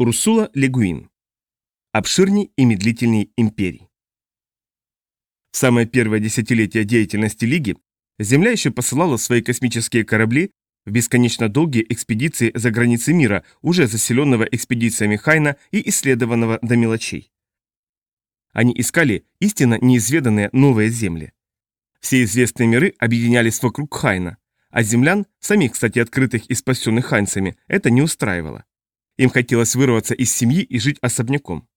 Урсула Легуин. Обширней и медлительней империй. В самое первое десятилетие деятельности Лиги Земля еще посылала свои космические корабли в бесконечно долгие экспедиции за границы мира, уже заселенного экспедициями Хайна и исследованного до мелочей. Они искали истинно неизведанные новые земли. Все известные миры объединялись вокруг Хайна, а землян, самих, кстати, открытых и спасенных хайнцами, это не устраивало. Им хотелось вырваться из семьи и жить особняком.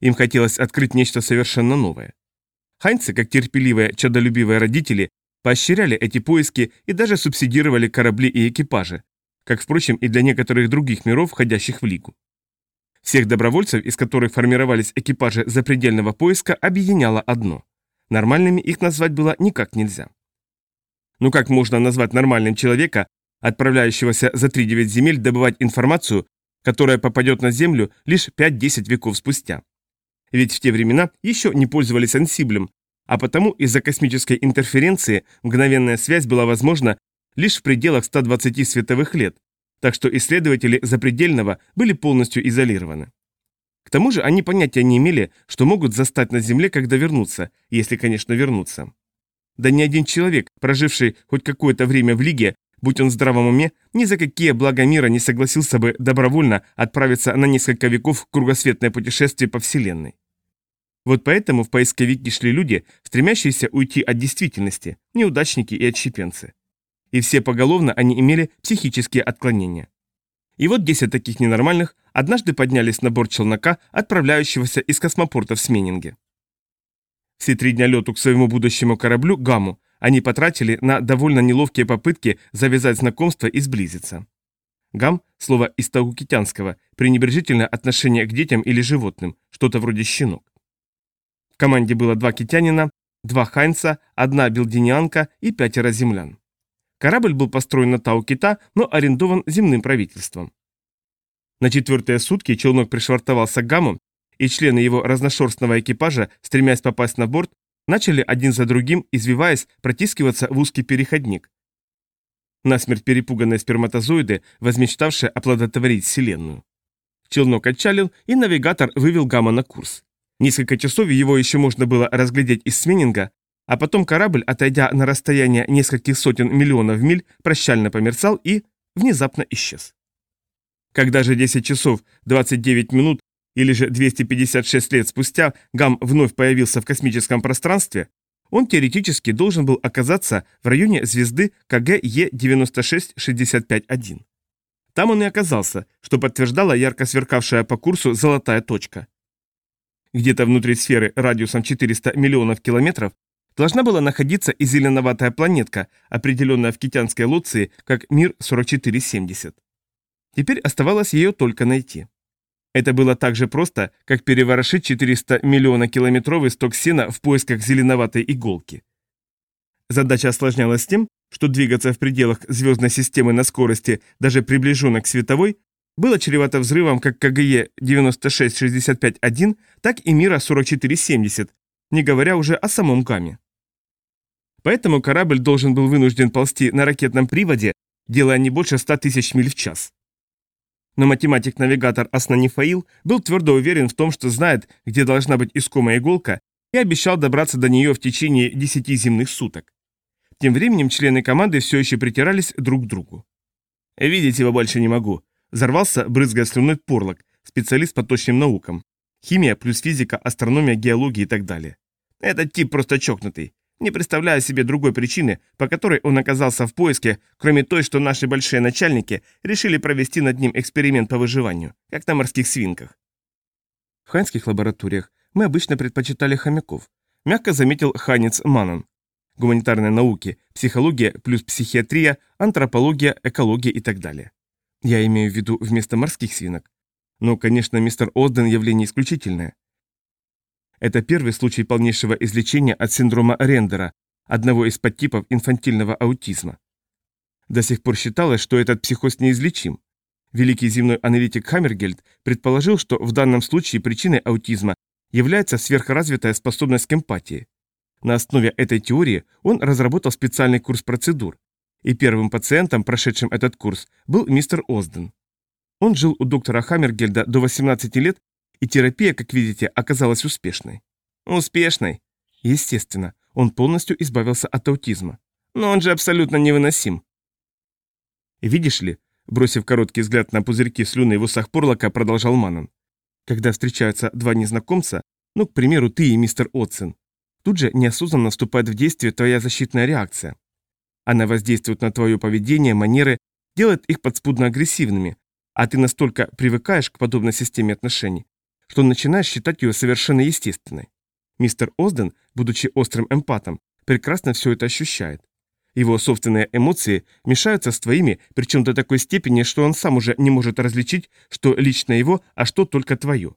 Им хотелось открыть нечто совершенно новое. Хайнцы, как терпеливые, чадолюбивые родители, поощряли эти поиски и даже субсидировали корабли и экипажи, как, впрочем, и для некоторых других миров, входящих в Лигу. Всех добровольцев, из которых формировались экипажи запредельного поиска, объединяло одно. Нормальными их назвать было никак нельзя. Ну как можно назвать нормальным человека, отправляющегося за 3-9 земель добывать информацию, которая попадет на Землю лишь 5-10 веков спустя. Ведь в те времена еще не пользовались ансиблем, а потому из-за космической интерференции мгновенная связь была возможна лишь в пределах 120 световых лет, так что исследователи запредельного были полностью изолированы. К тому же они понятия не имели, что могут застать на Земле, когда вернутся, если, конечно, вернутся. Да ни один человек, проживший хоть какое-то время в Лиге, будь он в здравом уме, ни за какие блага мира не согласился бы добровольно отправиться на несколько веков в кругосветное путешествие по Вселенной. Вот поэтому в поисковики шли люди, стремящиеся уйти от действительности, неудачники и отщепенцы. И все поголовно они имели психические отклонения. И вот 10 таких ненормальных однажды поднялись на борт челнока, отправляющегося из космопорта в Сменинге. Все три дня лету к своему будущему кораблю «Гамму» они потратили на довольно неловкие попытки завязать знакомство и сблизиться. Гам – слово из таукитянского, пренебрежительное отношение к детям или животным, что-то вроде щенок. В команде было два китянина, два хайнца, одна билдинианка и пятеро землян. Корабль был построен на Тау-Кита, но арендован земным правительством. На четвертые сутки челнок пришвартовался к Гаму, и члены его разношерстного экипажа, стремясь попасть на борт, начали один за другим, извиваясь, протискиваться в узкий переходник. Насмерть перепуганные сперматозоиды, возмечтавшие оплодотворить Вселенную. Челнок отчалил, и навигатор вывел Гамма на курс. Несколько часов его еще можно было разглядеть из Сменинга, а потом корабль, отойдя на расстояние нескольких сотен миллионов миль, прощально померцал и внезапно исчез. Когда же 10 часов 29 минут или же 256 лет спустя Гам вновь появился в космическом пространстве, он теоретически должен был оказаться в районе звезды КГЕ-9665-1. Там он и оказался, что подтверждала ярко сверкавшая по курсу золотая точка. Где-то внутри сферы радиусом 400 миллионов километров должна была находиться и зеленоватая планетка, определенная в китянской лоции как Мир 4470. Теперь оставалось ее только найти. Это было так же просто, как переворошить 400 миллиона километровый сток сена в поисках зеленоватой иголки. Задача осложнялась тем, что двигаться в пределах звездной системы на скорости, даже приближенной к световой, было чревато взрывом как КГЕ 96651, так и Мира 4470, не говоря уже о самом Гаме. Поэтому корабль должен был вынужден ползти на ракетном приводе, делая не больше 100 тысяч миль в час. Но математик-навигатор Аснанифаил был твердо уверен в том, что знает, где должна быть искомая иголка, и обещал добраться до нее в течение 10 земных суток. Тем временем члены команды все еще притирались друг к другу. «Видеть его больше не могу», Взорвался, брызгая слюной порлок, специалист по точным наукам. Химия плюс физика, астрономия, геология и так далее. Этот тип просто чокнутый. Не представляю себе другой причины, по которой он оказался в поиске, кроме той, что наши большие начальники решили провести над ним эксперимент по выживанию, как на морских свинках. В ханьских лабораториях мы обычно предпочитали хомяков, мягко заметил ханец Манан. Гуманитарные науки, психология плюс психиатрия, антропология, экология и так далее. Я имею в виду вместо морских свинок. Но, конечно, мистер Олден явление исключительное. Это первый случай полнейшего излечения от синдрома Рендера, одного из подтипов инфантильного аутизма. До сих пор считалось, что этот психоз неизлечим. Великий земной аналитик Хаммергельд предположил, что в данном случае причиной аутизма является сверхразвитая способность к эмпатии. На основе этой теории он разработал специальный курс процедур, и первым пациентом, прошедшим этот курс, был мистер Озден. Он жил у доктора Хаммергельда до 18 лет, и терапия, как видите, оказалась успешной. Успешной? Естественно, он полностью избавился от аутизма. Но он же абсолютно невыносим. Видишь ли, бросив короткий взгляд на пузырьки слюны в усах Порлока, продолжал Маннон. Когда встречаются два незнакомца, ну, к примеру, ты и мистер Отсон, тут же неосознанно вступает в действие твоя защитная реакция. Она воздействует на твое поведение, манеры, делает их подспудно агрессивными, а ты настолько привыкаешь к подобной системе отношений, что начинаешь считать ее совершенно естественной. Мистер Озден, будучи острым эмпатом, прекрасно все это ощущает. Его собственные эмоции мешаются с твоими, причем до такой степени, что он сам уже не может различить, что лично его, а что только твое.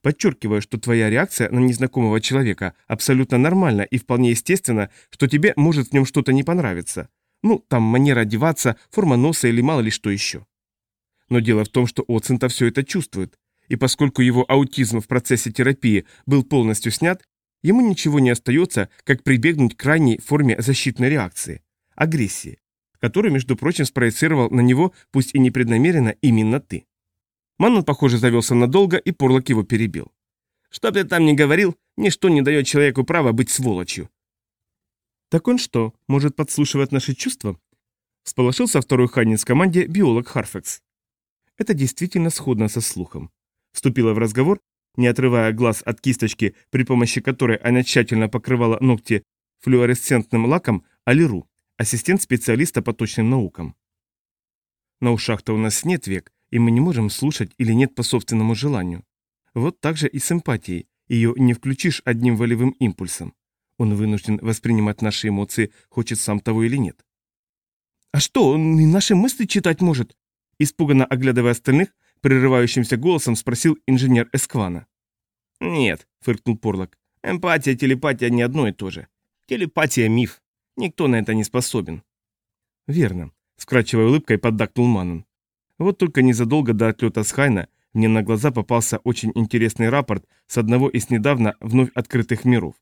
Подчеркиваю, что твоя реакция на незнакомого человека абсолютно нормальна и вполне естественно, что тебе может в нем что-то не понравиться. Ну, там манера одеваться, форма носа или мало ли что еще. Но дело в том, что Оцента все это чувствует, и поскольку его аутизм в процессе терапии был полностью снят, ему ничего не остается, как прибегнуть к крайней форме защитной реакции агрессии, которую, между прочим, спроецировал на него, пусть и непреднамеренно, именно ты. Маннон, похоже, завелся надолго, и Порлок его перебил. «Что ты там не говорил, ничто не дает человеку права быть сволочью». «Так он что, может подслушивать наши чувства?» Всполошился второй Ханин с команде биолог Харфекс. Это действительно сходно со слухом. Вступила в разговор, не отрывая глаз от кисточки, при помощи которой она тщательно покрывала ногти флуоресцентным лаком, Алиру ассистент специалиста по точным наукам. На ушах-то у нас нет век, и мы не можем слушать или нет по собственному желанию. Вот так же и с эмпатией, ее не включишь одним волевым импульсом. Он вынужден воспринимать наши эмоции, хочет сам того или нет. «А что, он и наши мысли читать может?» Испуганно оглядывая остальных, прерывающимся голосом спросил инженер Эсквана. «Нет», — фыркнул Порлок, — «эмпатия телепатия не одно и то же. Телепатия — миф. Никто на это не способен. Верно, вкрадчивой улыбкой поддакнул Маннон. Вот только незадолго до отлета с Хайна мне на глаза попался очень интересный рапорт с одного из недавно вновь открытых миров.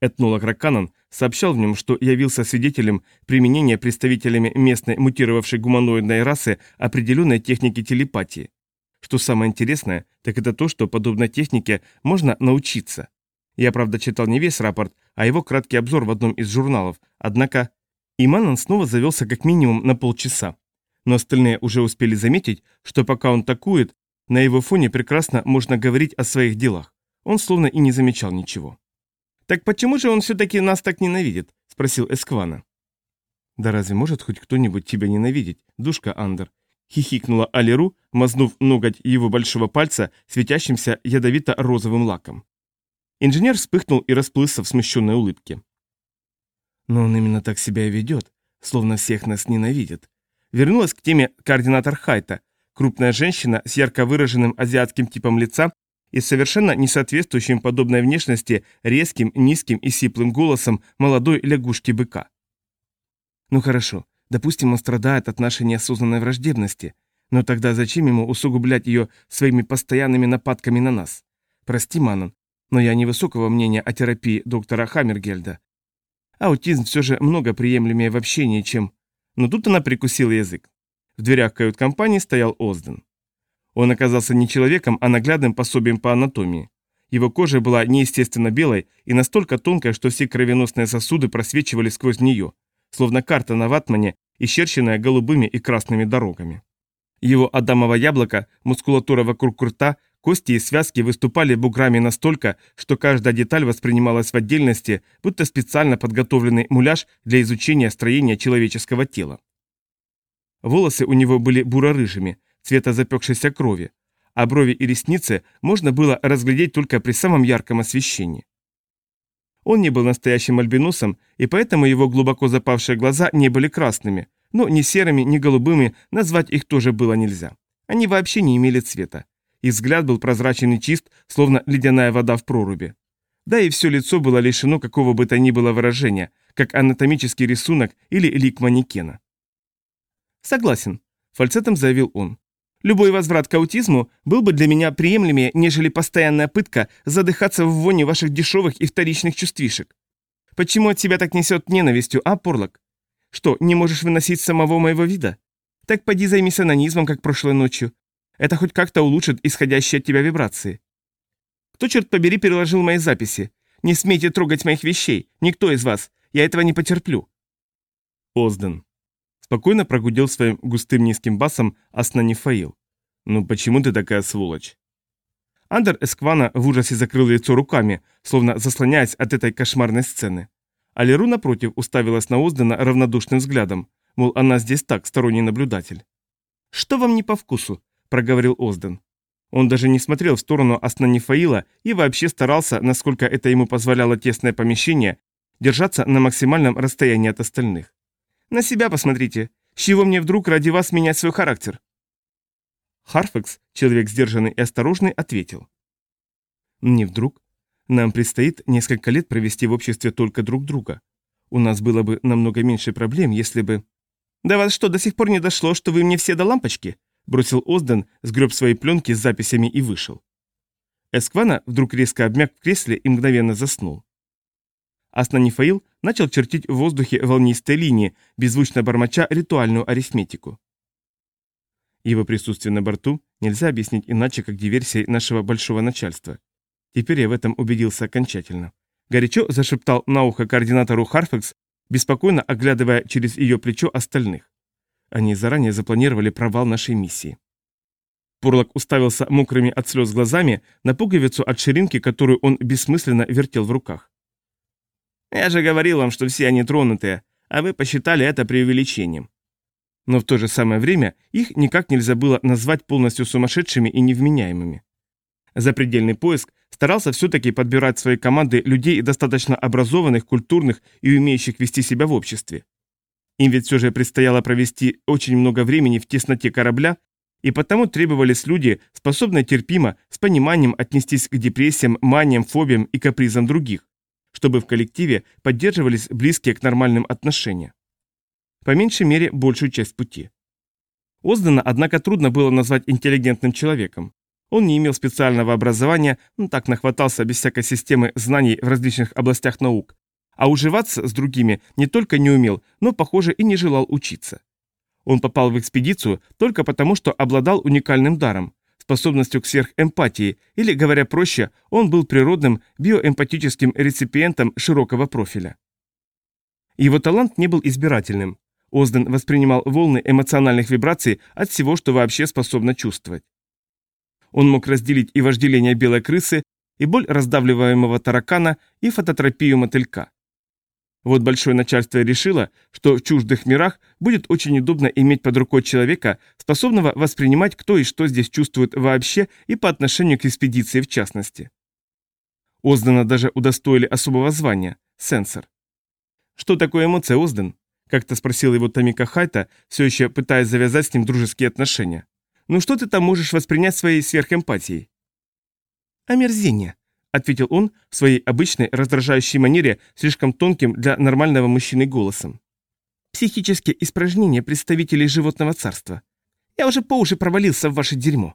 Этнолог Раканан сообщал в нем, что явился свидетелем применения представителями местной мутировавшей гуманоидной расы определенной техники телепатии. Что самое интересное, так это то, что подобной технике можно научиться. Я, правда, читал не весь рапорт, а его краткий обзор в одном из журналов, однако Иманан снова завелся как минимум на полчаса. Но остальные уже успели заметить, что пока он такует, на его фоне прекрасно можно говорить о своих делах. Он словно и не замечал ничего. «Так почему же он все-таки нас так ненавидит?» – спросил Эсквана. «Да разве может хоть кто-нибудь тебя ненавидеть, душка Андер?» – хихикнула Алиру, мазнув ноготь его большого пальца светящимся ядовито-розовым лаком. Инженер вспыхнул и расплылся в смущенной улыбке. Но он именно так себя и ведет, словно всех нас ненавидит. Вернулась к теме координатор Хайта, крупная женщина с ярко выраженным азиатским типом лица и совершенно не соответствующим подобной внешности резким, низким и сиплым голосом молодой лягушки-быка. Ну хорошо, допустим, он страдает от нашей неосознанной враждебности, но тогда зачем ему усугублять ее своими постоянными нападками на нас? Прости, Манон, но я невысокого мнения о терапии доктора Хаммергельда. Аутизм все же много приемлемее в общении, чем... Но тут она прикусила язык. В дверях кают-компании стоял Озден. Он оказался не человеком, а наглядным пособием по анатомии. Его кожа была неестественно белой и настолько тонкой, что все кровеносные сосуды просвечивали сквозь нее, словно карта на ватмане, исчерченная голубыми и красными дорогами. Его адамово яблоко, мускулатура вокруг рта Кости и связки выступали буграми настолько, что каждая деталь воспринималась в отдельности, будто специально подготовленный муляж для изучения строения человеческого тела. Волосы у него были буро-рыжими, цвета запекшейся крови, а брови и ресницы можно было разглядеть только при самом ярком освещении. Он не был настоящим альбиносом, и поэтому его глубоко запавшие глаза не были красными, но ни серыми, ни голубыми назвать их тоже было нельзя. Они вообще не имели цвета и взгляд был прозрачен и чист, словно ледяная вода в проруби. Да и все лицо было лишено какого бы то ни было выражения, как анатомический рисунок или лик манекена. «Согласен», — фальцетом заявил он. «Любой возврат к аутизму был бы для меня приемлемее, нежели постоянная пытка задыхаться в воне ваших дешевых и вторичных чувствишек. Почему от себя так несет ненавистью, а, Порлок? Что, не можешь выносить самого моего вида? Так поди займись анонизмом, как прошлой ночью. Это хоть как-то улучшит исходящие от тебя вибрации. Кто, черт побери, переложил мои записи? Не смейте трогать моих вещей, никто из вас. Я этого не потерплю. Озден. Спокойно прогудел своим густым низким басом Аснанифаил. «Ну почему ты такая сволочь?» Андер Эсквана в ужасе закрыл лицо руками, словно заслоняясь от этой кошмарной сцены. Алиру, напротив, уставилась на Оздена равнодушным взглядом, мол, она здесь так, сторонний наблюдатель. «Что вам не по вкусу?» – проговорил Озден. Он даже не смотрел в сторону Аснанифаила и вообще старался, насколько это ему позволяло тесное помещение, держаться на максимальном расстоянии от остальных. На себя посмотрите. С чего мне вдруг ради вас менять свой характер?» Харфекс, человек сдержанный и осторожный, ответил. «Не вдруг. Нам предстоит несколько лет провести в обществе только друг друга. У нас было бы намного меньше проблем, если бы...» «Да вас что, до сих пор не дошло, что вы мне все до лампочки?» бросил Озден, сгреб свои пленки с записями и вышел. Эсквана вдруг резко обмяк в кресле и мгновенно заснул. Аснанифаил начал чертить в воздухе волнистые линии, беззвучно бормоча ритуальную арифметику. Его присутствие на борту нельзя объяснить иначе, как диверсией нашего большого начальства. Теперь я в этом убедился окончательно. Горячо зашептал на ухо координатору Харфекс, беспокойно оглядывая через ее плечо остальных. Они заранее запланировали провал нашей миссии. Пурлок уставился мокрыми от слез глазами на пуговицу от ширинки, которую он бессмысленно вертел в руках. Я же говорил вам, что все они тронутые, а вы посчитали это преувеличением. Но в то же самое время их никак нельзя было назвать полностью сумасшедшими и невменяемыми. Запредельный поиск старался все-таки подбирать свои команды людей достаточно образованных, культурных и умеющих вести себя в обществе. Им ведь все же предстояло провести очень много времени в тесноте корабля, и потому требовались люди, способные терпимо, с пониманием отнестись к депрессиям, маниям, фобиям и капризам других, чтобы в коллективе поддерживались близкие к нормальным отношения. По меньшей мере, большую часть пути. Оздана, однако, трудно было назвать интеллигентным человеком. Он не имел специального образования, но так нахватался без всякой системы знаний в различных областях наук, а уживаться с другими не только не умел, но, похоже, и не желал учиться. Он попал в экспедицию только потому, что обладал уникальным даром, способностью к сверхэмпатии, или, говоря проще, он был природным биоэмпатическим реципиентом широкого профиля. Его талант не был избирательным. Озден воспринимал волны эмоциональных вибраций от всего, что вообще способно чувствовать. Он мог разделить и вожделение белой крысы, и боль раздавливаемого таракана, и фототропию мотылька. Вот большое начальство решило, что в чуждых мирах будет очень удобно иметь под рукой человека, способного воспринимать, кто и что здесь чувствует вообще и по отношению к экспедиции в частности. Оздана даже удостоили особого звания – сенсор. «Что такое эмоция, Озден?» – как-то спросил его Тамика Хайта, все еще пытаясь завязать с ним дружеские отношения. «Ну что ты там можешь воспринять своей сверхэмпатией?» «Омерзение», — ответил он в своей обычной раздражающей манере, слишком тонким для нормального мужчины голосом. «Психические испражнения представителей животного царства. Я уже по уши провалился в ваше дерьмо».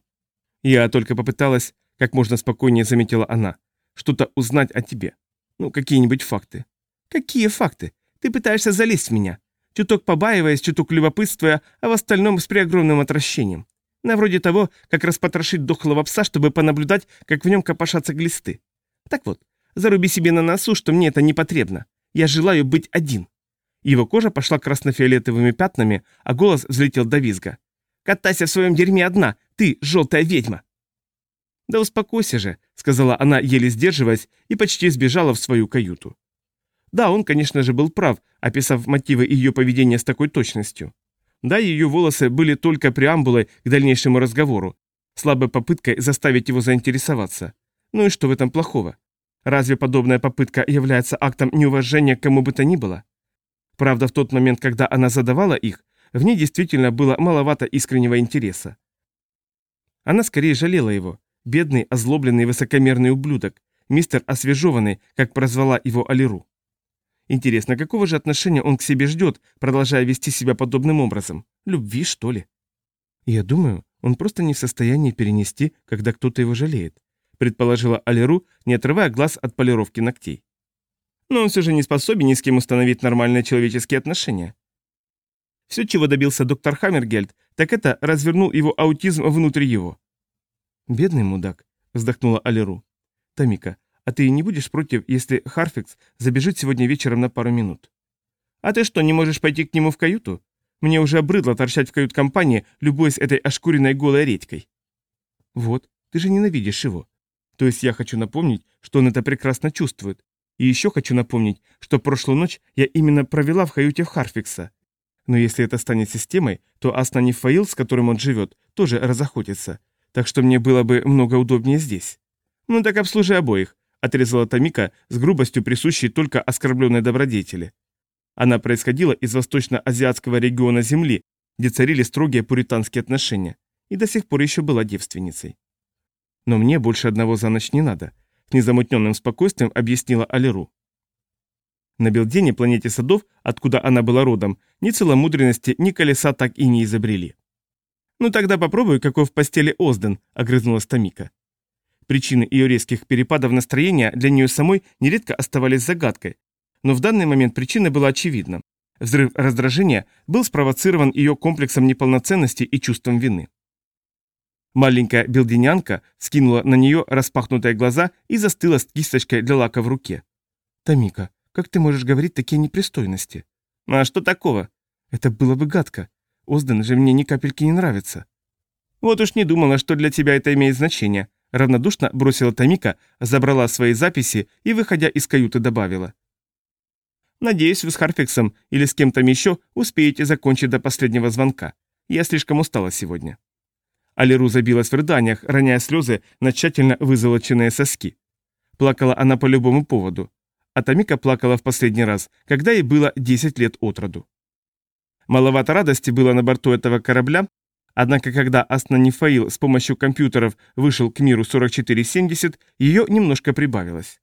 Я только попыталась, как можно спокойнее заметила она, что-то узнать о тебе. Ну, какие-нибудь факты. «Какие факты? Ты пытаешься залезть в меня. Чуток побаиваясь, чуток любопытствуя, а в остальном с преогромным отвращением. На вроде того, как распотрошить дохлого пса, чтобы понаблюдать, как в нем копошатся глисты. Так вот, заруби себе на носу, что мне это не потребно. Я желаю быть один. Его кожа пошла красно-фиолетовыми пятнами, а голос взлетел до визга. «Катайся в своем дерьме одна, ты, желтая ведьма!» «Да успокойся же», — сказала она, еле сдерживаясь, и почти сбежала в свою каюту. Да, он, конечно же, был прав, описав мотивы ее поведения с такой точностью. Да, ее волосы были только преамбулой к дальнейшему разговору, слабой попыткой заставить его заинтересоваться. Ну и что в этом плохого? Разве подобная попытка является актом неуважения к кому бы то ни было? Правда, в тот момент, когда она задавала их, в ней действительно было маловато искреннего интереса. Она скорее жалела его, бедный, озлобленный, высокомерный ублюдок, мистер освежеванный, как прозвала его Алиру. Интересно, какого же отношения он к себе ждет, продолжая вести себя подобным образом? Любви, что ли? Я думаю, он просто не в состоянии перенести, когда кто-то его жалеет, предположила Алиру, не отрывая глаз от полировки ногтей. Но он все же не способен ни с кем установить нормальные человеческие отношения. Все, чего добился доктор Хаммергельд, так это развернул его аутизм внутри его. «Бедный мудак», — вздохнула Алиру. «Тамика, а ты не будешь против, если Харфикс забежит сегодня вечером на пару минут?» «А ты что, не можешь пойти к нему в каюту? Мне уже обрыдло торчать в кают-компании, любуясь этой ошкуренной голой редькой». «Вот, ты же ненавидишь его. То есть я хочу напомнить, что он это прекрасно чувствует. И еще хочу напомнить, что прошлую ночь я именно провела в каюте в Харфикса. Но если это станет системой, то Асна Фаил, с которым он живет, тоже разохотится. Так что мне было бы много удобнее здесь. Ну так обслужи обоих, отрезала Тамика с грубостью, присущей только оскорбленной добродетели. Она происходила из восточно-азиатского региона Земли, где царили строгие пуританские отношения, и до сих пор еще была девственницей. Но мне больше одного за ночь не надо, с незамутненным спокойствием объяснила Алиру. На Белдене, планете садов, откуда она была родом, ни целомудренности, ни колеса так и не изобрели. «Ну тогда попробуй, какой в постели Озден», — огрызнулась Тамика. Причины ее резких перепадов настроения для нее самой нередко оставались загадкой, но в данный момент причина была очевидна. Взрыв раздражения был спровоцирован ее комплексом неполноценности и чувством вины. Маленькая белдинянка скинула на нее распахнутые глаза и застыла с кисточкой для лака в руке. «Тамика, как ты можешь говорить такие непристойности?» «А что такого?» «Это было бы гадко. Озден же мне ни капельки не нравится». «Вот уж не думала, что для тебя это имеет значение», равнодушно бросила Тамика, забрала свои записи и, выходя из каюты, добавила. «Надеюсь, вы с Харфиксом или с кем-то еще успеете закончить до последнего звонка. Я слишком устала сегодня». Алиру забилась в рыданиях, роняя слезы на тщательно вызолоченные соски. Плакала она по любому поводу. А Тамика плакала в последний раз, когда ей было 10 лет от роду. Маловато радости было на борту этого корабля, однако когда Аснанифаил с помощью компьютеров вышел к миру 4470, ее немножко прибавилось.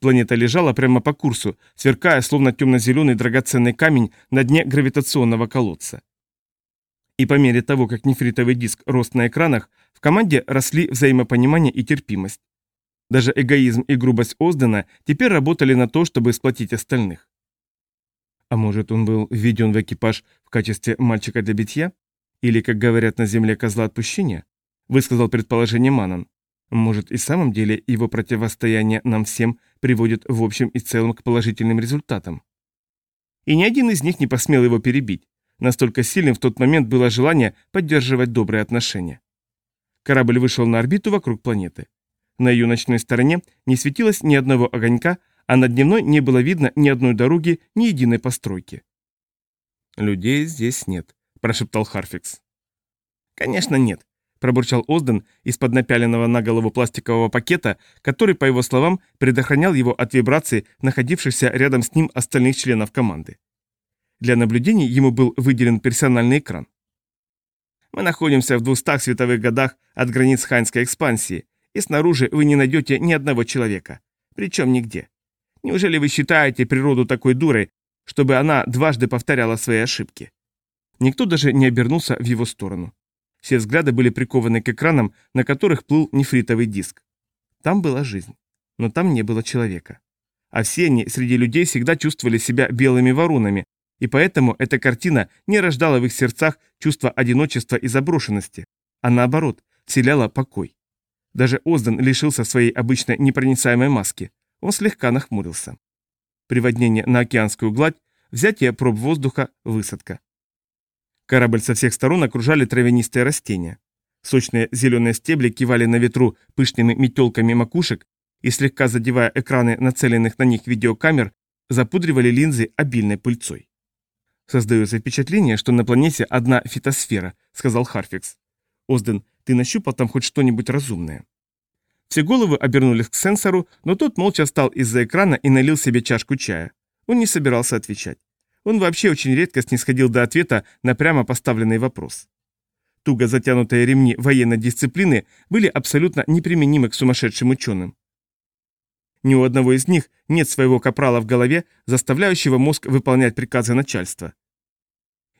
Планета лежала прямо по курсу, сверкая словно темно-зеленый драгоценный камень на дне гравитационного колодца. И по мере того, как нефритовый диск рос на экранах, в команде росли взаимопонимание и терпимость. Даже эгоизм и грубость Оздена теперь работали на то, чтобы сплотить остальных. А может, он был введен в экипаж в качестве мальчика для битья? Или, как говорят на земле, козла отпущения? Высказал предположение Манан. Может, и в самом деле его противостояние нам всем приводит в общем и целом к положительным результатам? И ни один из них не посмел его перебить. Настолько сильным в тот момент было желание поддерживать добрые отношения. Корабль вышел на орбиту вокруг планеты. На ее ночной стороне не светилось ни одного огонька, а на дневной не было видно ни одной дороги, ни единой постройки. «Людей здесь нет», – прошептал Харфикс. «Конечно нет», – пробурчал Озден из-под напяленного на голову пластикового пакета, который, по его словам, предохранял его от вибраций, находившихся рядом с ним остальных членов команды. Для наблюдений ему был выделен персональный экран. Мы находимся в 200 световых годах от границ Хайнской экспансии, и снаружи вы не найдете ни одного человека. Причем нигде. Неужели вы считаете природу такой дурой, чтобы она дважды повторяла свои ошибки? Никто даже не обернулся в его сторону. Все взгляды были прикованы к экранам, на которых плыл нефритовый диск. Там была жизнь, но там не было человека. А все они среди людей всегда чувствовали себя белыми воронами, и поэтому эта картина не рождала в их сердцах чувство одиночества и заброшенности, а наоборот, вселяла покой. Даже Озден лишился своей обычной непроницаемой маски. Он слегка нахмурился. Приводнение на океанскую гладь, взятие проб воздуха, высадка. Корабль со всех сторон окружали травянистые растения. Сочные зеленые стебли кивали на ветру пышными метелками макушек и, слегка задевая экраны нацеленных на них видеокамер, запудривали линзы обильной пыльцой. «Создается впечатление, что на планете одна фитосфера», — сказал Харфикс. «Озден, ты нащупал там хоть что-нибудь разумное?» Все головы обернулись к сенсору, но тот молча встал из-за экрана и налил себе чашку чая. Он не собирался отвечать. Он вообще очень редко снисходил до ответа на прямо поставленный вопрос. Туго затянутые ремни военной дисциплины были абсолютно неприменимы к сумасшедшим ученым. Ни у одного из них нет своего капрала в голове, заставляющего мозг выполнять приказы начальства.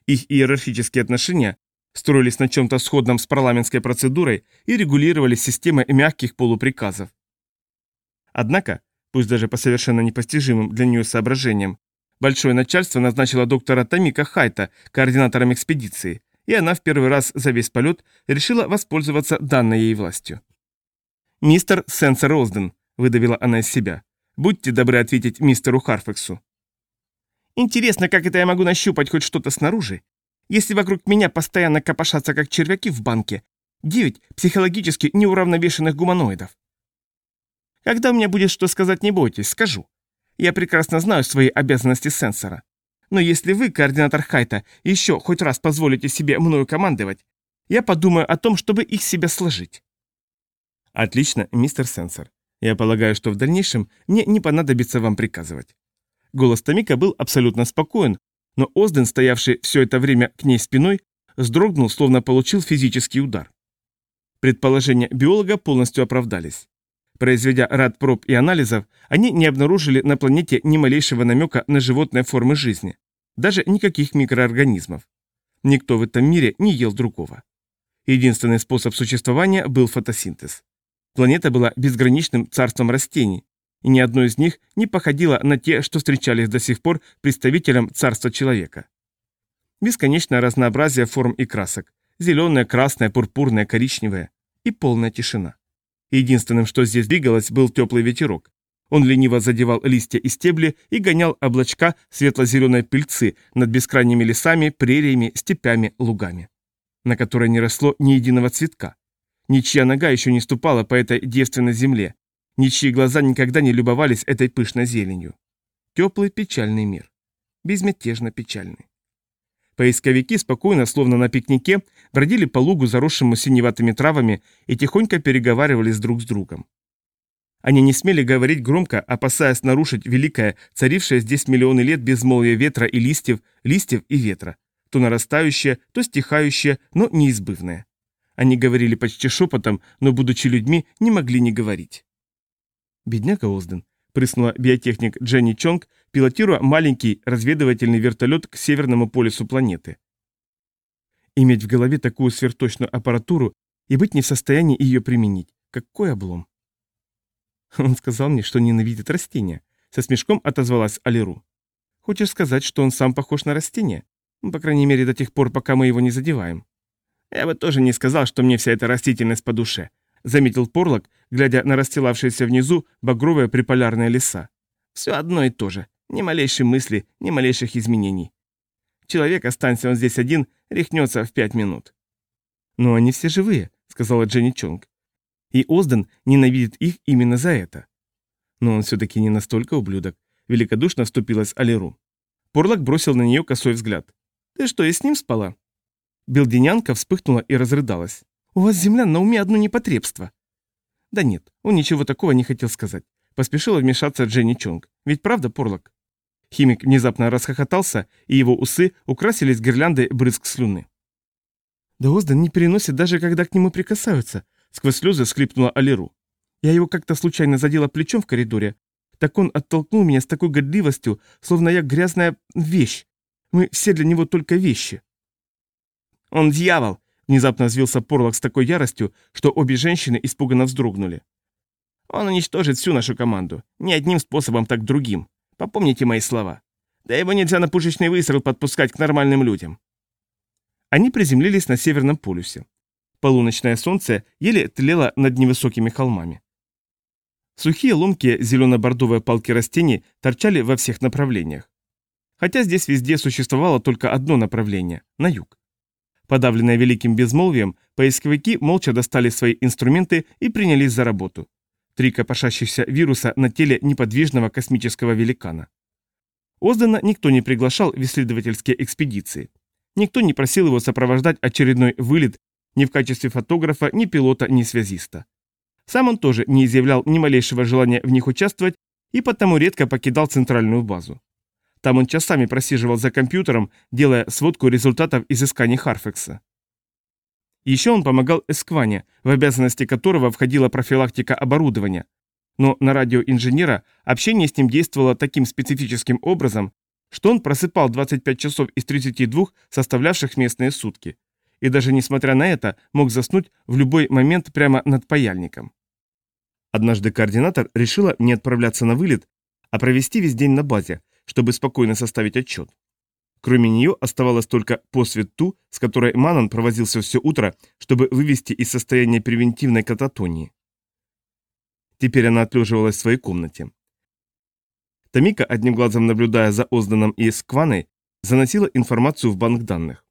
Их иерархические отношения строились на чем-то сходном с парламентской процедурой и регулировались системой мягких полуприказов. Однако, пусть даже по совершенно непостижимым для нее соображениям, Большое начальство назначило доктора Тамика Хайта координатором экспедиции, и она в первый раз за весь полет решила воспользоваться данной ей властью. «Мистер Сенсор Розден», — выдавила она из себя, — «будьте добры ответить мистеру Харфексу». «Интересно, как это я могу нащупать хоть что-то снаружи? Если вокруг меня постоянно копошатся, как червяки в банке, девять психологически неуравновешенных гуманоидов. Когда у меня будет что сказать, не бойтесь, скажу. Я прекрасно знаю свои обязанности сенсора. Но если вы, координатор Хайта, еще хоть раз позволите себе мною командовать, я подумаю о том, чтобы их себя сложить. Отлично, мистер Сенсор. Я полагаю, что в дальнейшем мне не понадобится вам приказывать. Голос Томика был абсолютно спокоен, но Озден, стоявший все это время к ней спиной, вздрогнул, словно получил физический удар. Предположения биолога полностью оправдались. Произведя ряд проб и анализов, они не обнаружили на планете ни малейшего намека на животные формы жизни, даже никаких микроорганизмов. Никто в этом мире не ел другого. Единственный способ существования был фотосинтез. Планета была безграничным царством растений, и ни одно из них не походило на те, что встречались до сих пор представителям царства человека. Бесконечное разнообразие форм и красок – зеленое, красное, пурпурное, коричневое – и полная тишина. Единственным, что здесь двигалось, был теплый ветерок. Он лениво задевал листья и стебли и гонял облачка светло-зеленой пыльцы над бескрайними лесами, прериями, степями, лугами, на которой не росло ни единого цветка. Ничья нога еще не ступала по этой девственной земле, Ничьи глаза никогда не любовались этой пышной зеленью. Теплый печальный мир. Безмятежно печальный. Поисковики спокойно, словно на пикнике, бродили по лугу, заросшему синеватыми травами, и тихонько переговаривались друг с другом. Они не смели говорить громко, опасаясь нарушить великое, царившее здесь миллионы лет безмолвие ветра и листьев, листьев и ветра, то нарастающее, то стихающее, но неизбывное. Они говорили почти шепотом, но, будучи людьми, не могли не говорить. «Бедняга Озден», — прыснула биотехник Дженни Чонг, пилотируя маленький разведывательный вертолет к северному полюсу планеты. Иметь в голове такую сверхточную аппаратуру и быть не в состоянии ее применить. Какой облом. Он сказал мне, что ненавидит растения. Со смешком отозвалась Алиру. Хочешь сказать, что он сам похож на растение? Ну, по крайней мере, до тех пор, пока мы его не задеваем. Я бы тоже не сказал, что мне вся эта растительность по душе, заметил Порлок, глядя на расстилавшиеся внизу багровые приполярные леса. Все одно и то же. Ни малейшей мысли, ни малейших изменений. Человек, останься он здесь один, рехнется в пять минут. «Но они все живые», — сказала Дженни Чонг. «И Озден ненавидит их именно за это». Но он все-таки не настолько ублюдок. Великодушно вступилась Алиру. Порлок бросил на нее косой взгляд. «Ты что, и с ним спала?» Белдинянка вспыхнула и разрыдалась. «У вас, земля на уме одно непотребство». «Да нет, он ничего такого не хотел сказать». Поспешила вмешаться Дженни Чонг. «Ведь правда, Порлок?» Химик внезапно расхохотался, и его усы украсились гирляндой брызг слюны. «Да Озден не переносит даже, когда к нему прикасаются», — сквозь слезы скрипнула Алиру. «Я его как-то случайно задела плечом в коридоре. Так он оттолкнул меня с такой годливостью, словно я грязная вещь. Мы все для него только вещи». «Он дьявол!» Внезапно взвился Порлок с такой яростью, что обе женщины испуганно вздрогнули. «Он уничтожит всю нашу команду. Не одним способом, так другим. Попомните мои слова. Да его нельзя на пушечный выстрел подпускать к нормальным людям». Они приземлились на Северном полюсе. Полуночное солнце еле тлело над невысокими холмами. Сухие ломкие зелено-бордовые палки растений торчали во всех направлениях. Хотя здесь везде существовало только одно направление – на юг. Подавленные великим безмолвием, поисковики молча достали свои инструменты и принялись за работу. Три копошащихся вируса на теле неподвижного космического великана. Оздана никто не приглашал в исследовательские экспедиции. Никто не просил его сопровождать очередной вылет ни в качестве фотографа, ни пилота, ни связиста. Сам он тоже не изъявлял ни малейшего желания в них участвовать и потому редко покидал центральную базу. Там он часами просиживал за компьютером, делая сводку результатов изысканий Харфекса. Еще он помогал Эскване, в обязанности которого входила профилактика оборудования. Но на радиоинженера общение с ним действовало таким специфическим образом, что он просыпал 25 часов из 32, составлявших местные сутки. И даже несмотря на это, мог заснуть в любой момент прямо над паяльником. Однажды координатор решила не отправляться на вылет, а провести весь день на базе, чтобы спокойно составить отчет. Кроме нее оставалась только посвет ту, с которой Манан провозился все утро, чтобы вывести из состояния превентивной кататонии. Теперь она отлеживалась в своей комнате. Тамика, одним глазом наблюдая за Озданом и Эскваной, заносила информацию в банк данных.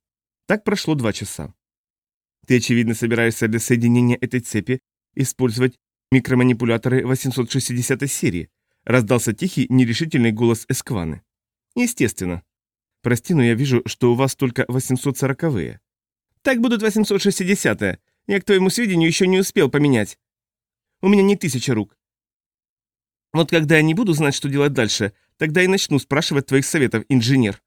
Так прошло два часа. Ты, очевидно, собираешься для соединения этой цепи использовать микроманипуляторы 860 серии, раздался тихий, нерешительный голос Эскваны. Естественно. Прости, но я вижу, что у вас только 840-е. Так будут 860-е. Я, к твоему сведению, еще не успел поменять. У меня не тысяча рук. Вот когда я не буду знать, что делать дальше, тогда и начну спрашивать твоих советов, инженер.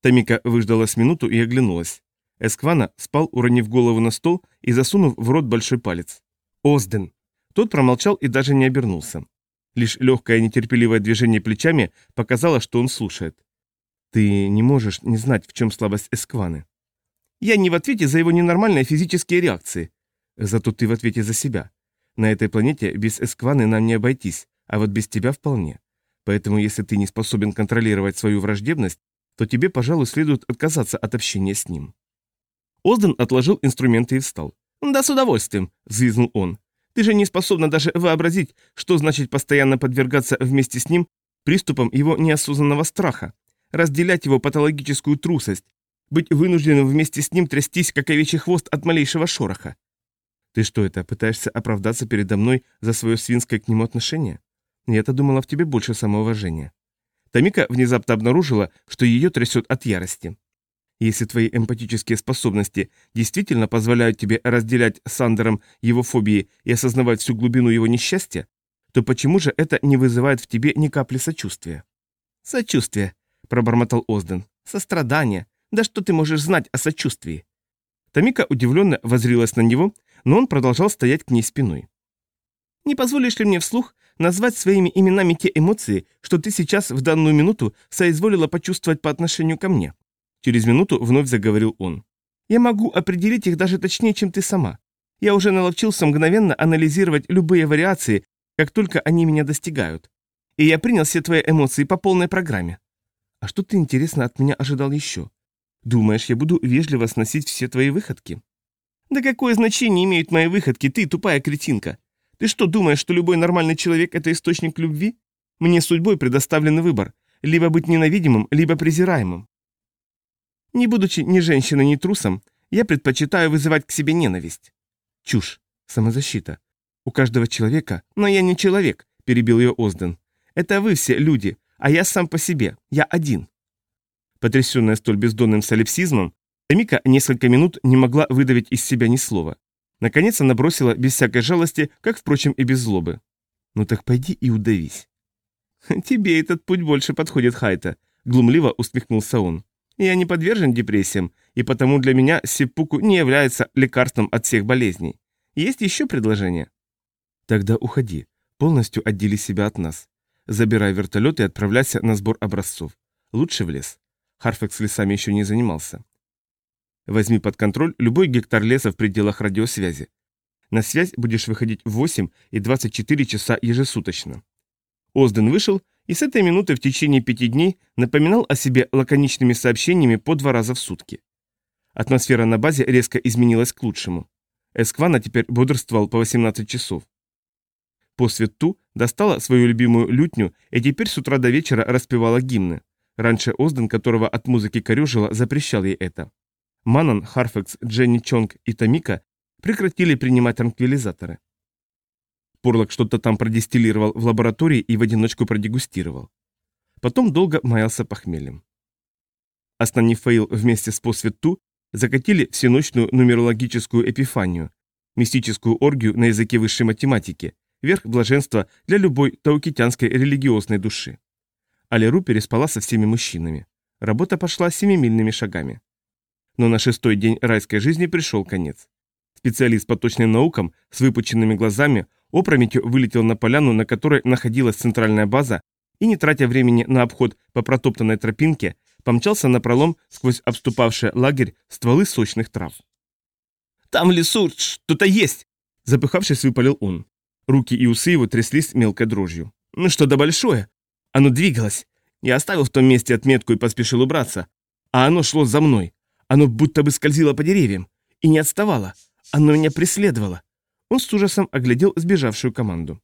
Тамика выждала с минуту и оглянулась. Эсквана спал, уронив голову на стол и засунув в рот большой палец. «Озден!» Тот промолчал и даже не обернулся. Лишь легкое нетерпеливое движение плечами показало, что он слушает. «Ты не можешь не знать, в чем слабость Эскваны». «Я не в ответе за его ненормальные физические реакции. Зато ты в ответе за себя. На этой планете без Эскваны нам не обойтись, а вот без тебя вполне. Поэтому если ты не способен контролировать свою враждебность, то тебе, пожалуй, следует отказаться от общения с ним». Озден отложил инструменты и встал. «Да с удовольствием», — взвизнул он. «Ты же не способна даже вообразить, что значит постоянно подвергаться вместе с ним приступам его неосознанного страха, разделять его патологическую трусость, быть вынужденным вместе с ним трястись, как овечий хвост от малейшего шороха. Ты что это, пытаешься оправдаться передо мной за свое свинское к нему отношение? Я-то думала в тебе больше самоуважения». Тамика внезапно обнаружила, что ее трясет от ярости. Если твои эмпатические способности действительно позволяют тебе разделять с Андером его фобии и осознавать всю глубину его несчастья, то почему же это не вызывает в тебе ни капли сочувствия? «Сочувствие», — пробормотал Озден. «Сострадание. Да что ты можешь знать о сочувствии?» Тамика удивленно возрилась на него, но он продолжал стоять к ней спиной. «Не позволишь ли мне вслух назвать своими именами те эмоции, что ты сейчас в данную минуту соизволила почувствовать по отношению ко мне?» Через минуту вновь заговорил он. «Я могу определить их даже точнее, чем ты сама. Я уже наловчился мгновенно анализировать любые вариации, как только они меня достигают. И я принял все твои эмоции по полной программе. А что ты, интересно, от меня ожидал еще? Думаешь, я буду вежливо сносить все твои выходки? Да какое значение имеют мои выходки, ты тупая кретинка? Ты что, думаешь, что любой нормальный человек – это источник любви? Мне судьбой предоставлен выбор – либо быть ненавидимым, либо презираемым. Не будучи ни женщиной, ни трусом, я предпочитаю вызывать к себе ненависть. Чушь. Самозащита. У каждого человека, но я не человек, перебил ее Озден. Это вы все люди, а я сам по себе, я один. Потрясенная столь бездонным солипсизмом, Эмика несколько минут не могла выдавить из себя ни слова. Наконец она бросила без всякой жалости, как, впрочем, и без злобы. «Ну так пойди и удавись». «Тебе этот путь больше подходит, Хайта», — глумливо усмехнулся он. Я не подвержен депрессиям, и потому для меня сиппуку не является лекарством от всех болезней. Есть еще предложение? Тогда уходи. Полностью отдели себя от нас. Забирай вертолет и отправляйся на сбор образцов. Лучше в лес. Харфекс лесами еще не занимался. Возьми под контроль любой гектар леса в пределах радиосвязи. На связь будешь выходить в 8 и 24 часа ежесуточно. Озден вышел и с этой минуты в течение пяти дней напоминал о себе лаконичными сообщениями по два раза в сутки. Атмосфера на базе резко изменилась к лучшему. Эсквана теперь бодрствовал по 18 часов. По свету достала свою любимую лютню и теперь с утра до вечера распевала гимны. Раньше Озден, которого от музыки корежила, запрещал ей это. Манан, Харфекс, Дженни Чонг и Тамика прекратили принимать транквилизаторы. Порлок что-то там продистиллировал в лаборатории и в одиночку продегустировал. Потом долго маялся похмельем. Останив Фейл вместе с Посвету, закатили всеночную нумерологическую эпифанию, мистическую оргию на языке высшей математики, верх блаженства для любой таукитянской религиозной души. Алеру переспала со всеми мужчинами. Работа пошла семимильными шагами. Но на шестой день райской жизни пришел конец. Специалист по точным наукам с выпученными глазами опрометью вылетел на поляну, на которой находилась центральная база, и, не тратя времени на обход по протоптанной тропинке, помчался на пролом сквозь обступавший лагерь стволы сочных трав. «Там в лесу что-то есть!» Запыхавшись, выпалил он. Руки и усы его тряслись мелкой дрожью. «Ну что-то большое! Оно двигалось! Я оставил в том месте отметку и поспешил убраться. А оно шло за мной. Оно будто бы скользило по деревьям. И не отставало. Оно меня преследовало. Он с ужасом оглядел сбежавшую команду.